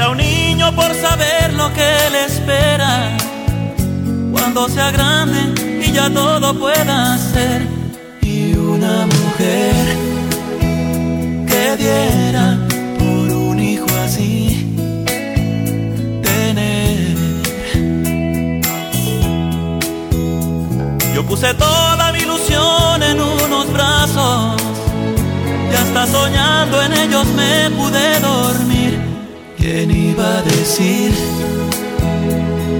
Era un niño por saber lo que le espera cuando sea grande y ya todo pueda ser. Y una mujer que diera por un hijo así tener. Yo puse toda mi ilusión en unos brazos y hasta soñando en ellos me pude dormir. ¿Quién iba a decir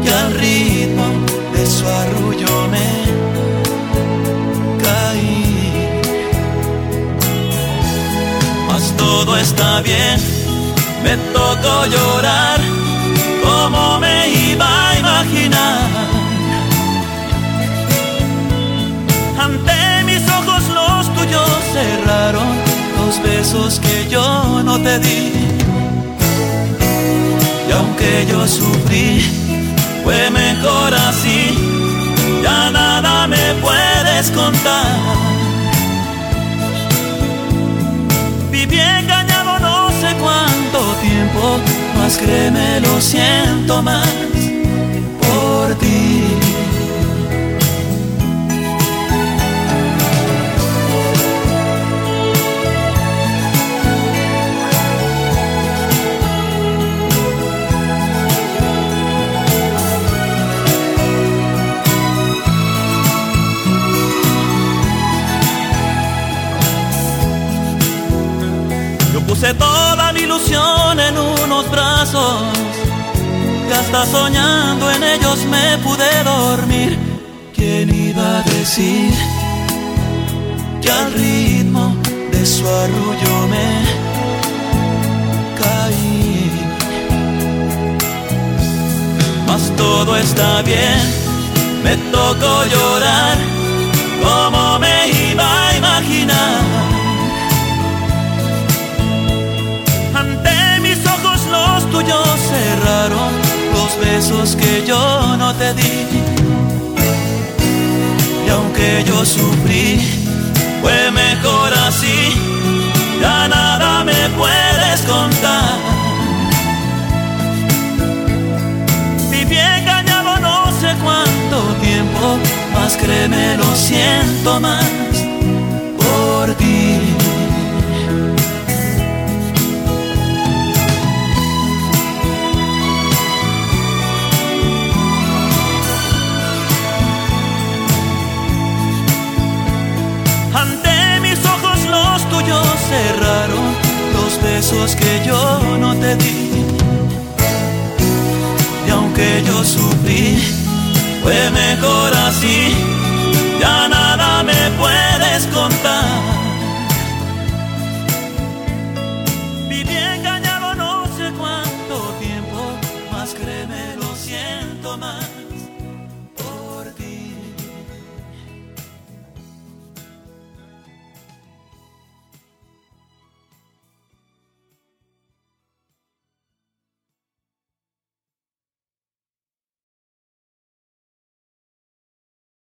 que al ritmo de su arrullo me caí? Mas todo está bien, me tocó llorar, como me iba a imaginar? Ante mis ojos los tuyos cerraron los besos que yo no te di. Y aunque yo sufrí, fue mejor así. Ya nada me puedes contar. Viví engañado no sé cuánto tiempo, más créeme, lo siento más por ti. Puse toda mi ilusión en unos brazos y hasta soñando en ellos me pude dormir. ¿Quién iba a decir que al ritmo de su arrullo me caí? Mas todo está bien, me tocó llorar, como cerraron los besos que yo no te di. Y aunque yo sufrí, fue mejor así. Ya nada me puedes contar. Viví engañado no sé cuánto tiempo, más créeme, lo siento más Ante mis ojos los tuyos cerraron los besos que yo no te di. Y aunque yo sufrí, fue mejor.